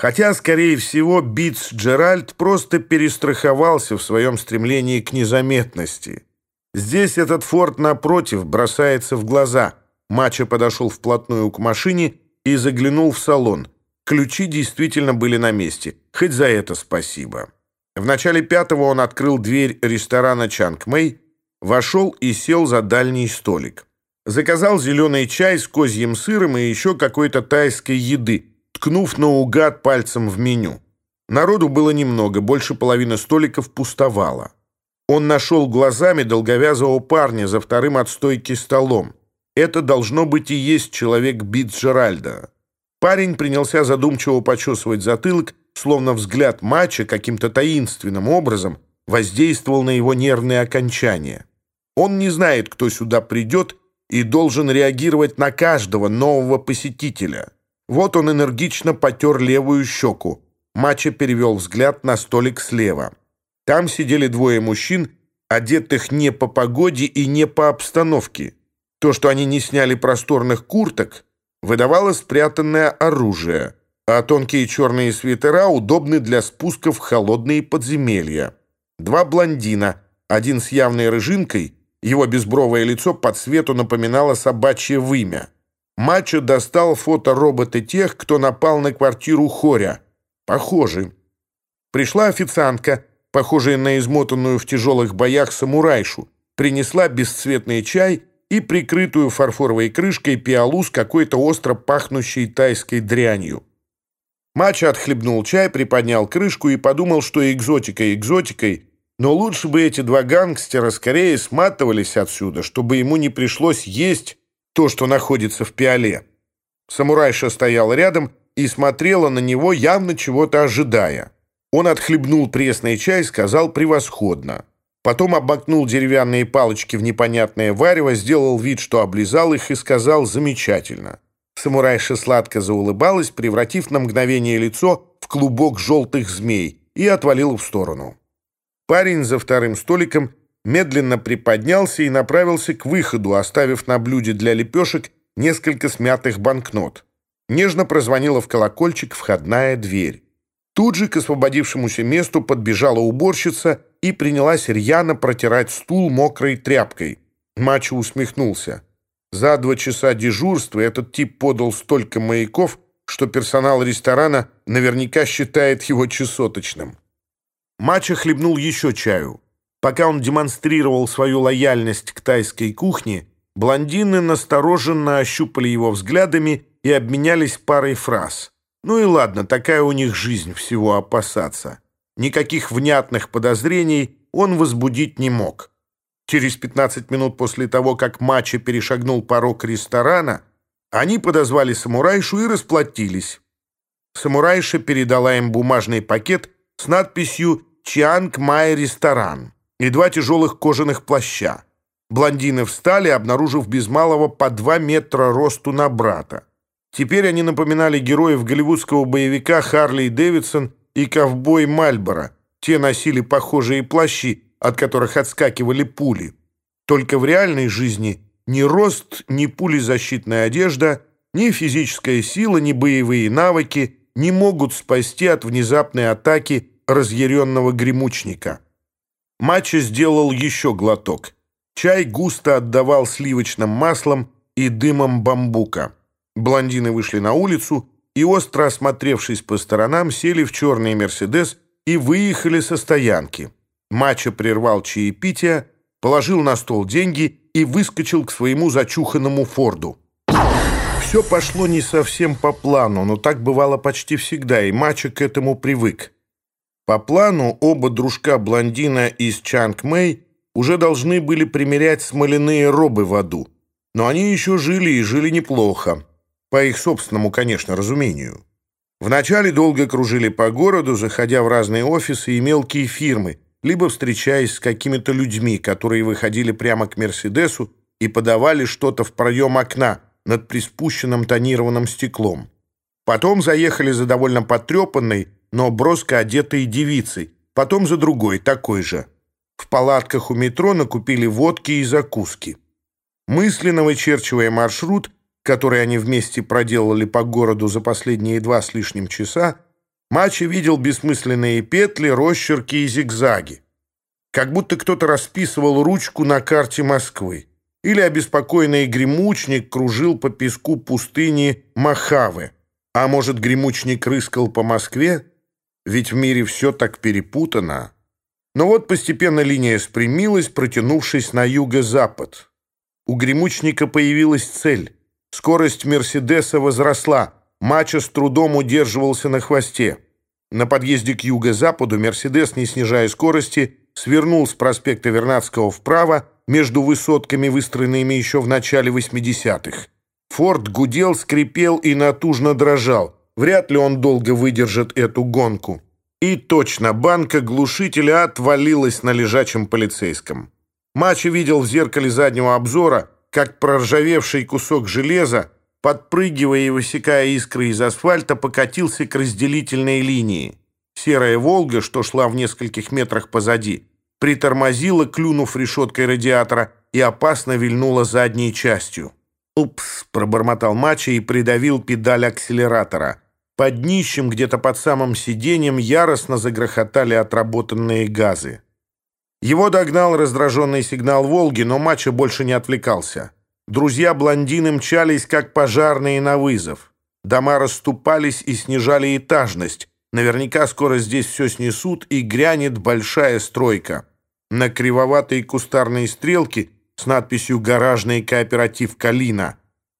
Хотя, скорее всего, Битс Джеральд просто перестраховался в своем стремлении к незаметности. Здесь этот форт, напротив, бросается в глаза. Мачо подошел вплотную к машине и заглянул в салон. Ключи действительно были на месте. Хоть за это спасибо. В начале пятого он открыл дверь ресторана Чанг Мэй, вошел и сел за дальний столик. Заказал зеленый чай с козьим сыром и еще какой-то тайской еды – ткнув наугад пальцем в меню. Народу было немного, больше половины столиков пустовало. Он нашел глазами долговязого парня за вторым от стойки столом. Это должно быть и есть человек бит Битджеральда. Парень принялся задумчиво почесывать затылок, словно взгляд матча каким-то таинственным образом воздействовал на его нервные окончания. Он не знает, кто сюда придет, и должен реагировать на каждого нового посетителя. Вот он энергично потер левую щеку. Мачо перевел взгляд на столик слева. Там сидели двое мужчин, одетых не по погоде и не по обстановке. То, что они не сняли просторных курток, выдавало спрятанное оружие, а тонкие черные свитера удобны для спуска в холодные подземелья. Два блондина, один с явной рыжинкой, его безбровое лицо по цвету напоминало собачье вымя. Мачо достал фото робота тех, кто напал на квартиру Хоря. Похожи. Пришла официантка, похожая на измотанную в тяжелых боях самурайшу, принесла бесцветный чай и прикрытую фарфоровой крышкой пиалу с какой-то остро пахнущей тайской дрянью. Мачо отхлебнул чай, приподнял крышку и подумал, что экзотика экзотикой, но лучше бы эти два гангстера скорее сматывались отсюда, чтобы ему не пришлось есть то, что находится в пиале. Самурайша стоял рядом и смотрела на него, явно чего-то ожидая. Он отхлебнул пресный чай, сказал «превосходно». Потом обмакнул деревянные палочки в непонятное варево, сделал вид, что облизал их и сказал «замечательно». Самурайша сладко заулыбалась, превратив на мгновение лицо в клубок желтых змей, и отвалил в сторону. Парень за вторым столиком медленно приподнялся и направился к выходу, оставив на блюде для лепешек несколько смятых банкнот. Нежно прозвонила в колокольчик входная дверь. Тут же к освободившемуся месту подбежала уборщица и принялась рьяно протирать стул мокрой тряпкой. Мачо усмехнулся. За два часа дежурства этот тип подал столько маяков, что персонал ресторана наверняка считает его чесоточным. Мачо хлебнул еще чаю. Пока он демонстрировал свою лояльность к тайской кухне, блондины настороженно ощупали его взглядами и обменялись парой фраз. Ну и ладно, такая у них жизнь, всего опасаться. Никаких внятных подозрений он возбудить не мог. Через 15 минут после того, как Мачи перешагнул порог ресторана, они подозвали самурайшу и расплатились. Самурайша передала им бумажный пакет с надписью «Чианг Май Ресторан». и два тяжелых кожаных плаща. Блондины встали, обнаружив без малого по два метра росту на брата. Теперь они напоминали героев голливудского боевика Харли Дэвидсон и ковбой Мальборо. Те носили похожие плащи, от которых отскакивали пули. Только в реальной жизни ни рост, ни пулезащитная одежда, ни физическая сила, ни боевые навыки не могут спасти от внезапной атаки разъяренного гремучника. Мачо сделал еще глоток. Чай густо отдавал сливочным маслом и дымом бамбука. Блондины вышли на улицу и, остро осмотревшись по сторонам, сели в черный «Мерседес» и выехали со стоянки. Мачо прервал чаепитие, положил на стол деньги и выскочил к своему зачуханному «Форду». Все пошло не совсем по плану, но так бывало почти всегда, и Мачо к этому привык. По По-плану оба дружка блондина из Чанг-Мэй уже должны были примерять смоляные робы в аду. Но они еще жили и жили неплохо. По их собственному, конечно, разумению. Вначале долго кружили по городу, заходя в разные офисы и мелкие фирмы, либо встречаясь с какими-то людьми, которые выходили прямо к «Мерседесу» и подавали что-то в проем окна над приспущенным тонированным стеклом. Потом заехали за довольно потрепанной, но броско одетой девицей, потом за другой, такой же. В палатках у метро накупили водки и закуски. Мысленно вычерчивая маршрут, который они вместе проделали по городу за последние два с лишним часа, Мачи видел бессмысленные петли, росчерки и зигзаги. Как будто кто-то расписывал ручку на карте Москвы. Или обеспокоенный гремучник кружил по песку пустыни Махавы. А может, гремучник рыскал по Москве, ведь в мире все так перепутано. Но вот постепенно линия спрямилась, протянувшись на юго-запад. У гремучника появилась цель. Скорость «Мерседеса» возросла. Мачо с трудом удерживался на хвосте. На подъезде к юго-западу «Мерседес», не снижая скорости, свернул с проспекта Вернадского вправо между высотками, выстроенными еще в начале 80-х. Форд гудел, скрипел и натужно дрожал. Вряд ли он долго выдержит эту гонку. И точно, банка глушителя отвалилась на лежачем полицейском. Мачо видел в зеркале заднего обзора, как проржавевший кусок железа, подпрыгивая и высекая искры из асфальта, покатился к разделительной линии. Серая «Волга», что шла в нескольких метрах позади, притормозила, клюнув решеткой радиатора, и опасно вильнула задней частью. «Упс!» – пробормотал Мачо и придавил педаль акселератора – Под днищем, где-то под самым сиденьем, яростно загрохотали отработанные газы. Его догнал раздраженный сигнал «Волги», но Мачо больше не отвлекался. Друзья-блондины мчались, как пожарные на вызов. Дома расступались и снижали этажность. Наверняка скоро здесь все снесут, и грянет большая стройка. На кривоватой кустарной стрелке с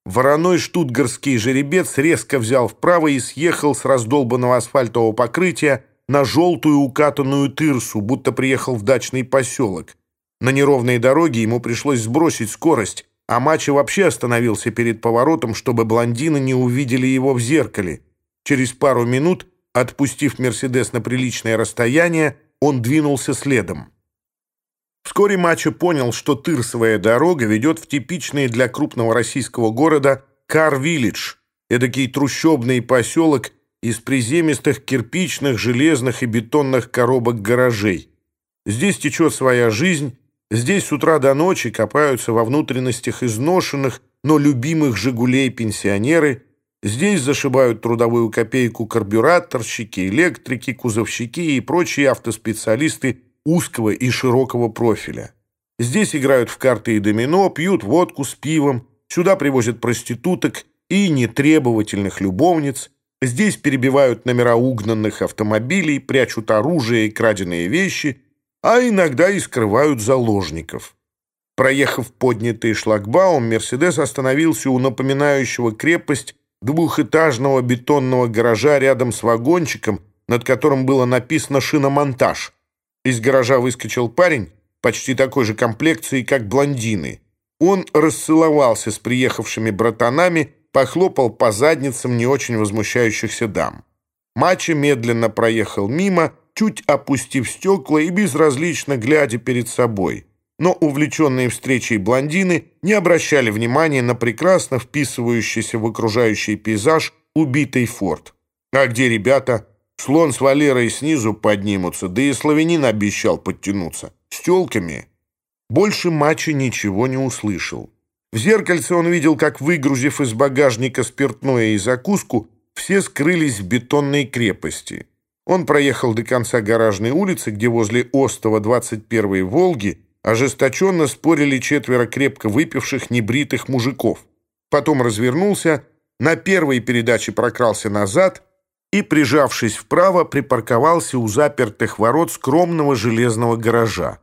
надписью «Гаражный кооператив Калина». Вороной штутгарский жеребец резко взял вправо и съехал с раздолбанного асфальтового покрытия на желтую укатанную тырсу, будто приехал в дачный поселок. На неровной дороге ему пришлось сбросить скорость, а Мачо вообще остановился перед поворотом, чтобы блондины не увидели его в зеркале. Через пару минут, отпустив «Мерседес» на приличное расстояние, он двинулся следом. Вскоре Мачо понял, что тырсовая дорога ведет в типичный для крупного российского города Кар-Виллидж, эдакий трущобный поселок из приземистых кирпичных, железных и бетонных коробок гаражей. Здесь течет своя жизнь, здесь с утра до ночи копаются во внутренностях изношенных, но любимых «Жигулей» пенсионеры, здесь зашибают трудовую копейку карбюраторщики, электрики, кузовщики и прочие автоспециалисты – узкого и широкого профиля. Здесь играют в карты и домино, пьют водку с пивом, сюда привозят проституток и нетребовательных любовниц, здесь перебивают номера угнанных автомобилей, прячут оружие и краденые вещи, а иногда и скрывают заложников. Проехав поднятый шлагбаум, «Мерседес» остановился у напоминающего крепость двухэтажного бетонного гаража рядом с вагончиком, над которым было написано «шиномонтаж», Из гаража выскочил парень, почти такой же комплекции, как блондины. Он расцеловался с приехавшими братанами, похлопал по задницам не очень возмущающихся дам. Мачо медленно проехал мимо, чуть опустив стекла и безразлично глядя перед собой. Но увлеченные встречей блондины не обращали внимания на прекрасно вписывающийся в окружающий пейзаж убитый форт. А где ребята? Слон с Валерой снизу поднимутся, да и славянин обещал подтянуться. С тёлками. Больше Мачо ничего не услышал. В зеркальце он видел, как, выгрузив из багажника спиртное и закуску, все скрылись в бетонной крепости. Он проехал до конца гаражной улицы, где возле остова 21-й «Волги» ожесточенно спорили четверо крепко выпивших небритых мужиков. Потом развернулся, на первой передаче прокрался назад – и, прижавшись вправо, припарковался у запертых ворот скромного железного гаража.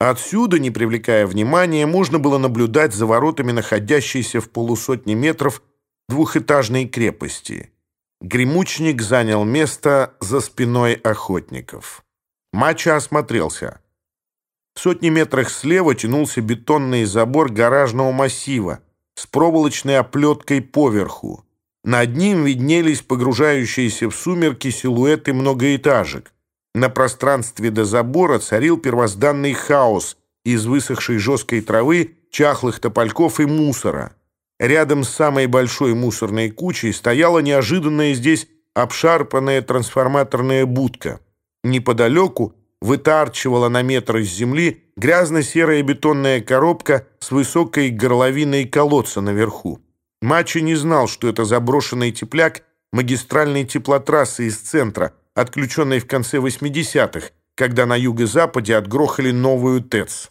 Отсюда, не привлекая внимания, можно было наблюдать за воротами находящейся в полусотни метров двухэтажной крепости. Гремучник занял место за спиной охотников. Мача осмотрелся. В сотни метрах слева тянулся бетонный забор гаражного массива с проволочной оплеткой поверху. Над ним виднелись погружающиеся в сумерки силуэты многоэтажек. На пространстве до забора царил первозданный хаос из высохшей жесткой травы, чахлых топольков и мусора. Рядом с самой большой мусорной кучей стояла неожиданная здесь обшарпанная трансформаторная будка. Неподалеку вытарчивала на метр из земли грязно-серая бетонная коробка с высокой горловиной колодца наверху. Мачо не знал, что это заброшенный тепляк магистральной теплотрассы из центра, отключенной в конце 80-х, когда на юго-западе отгрохали новую ТЭЦ.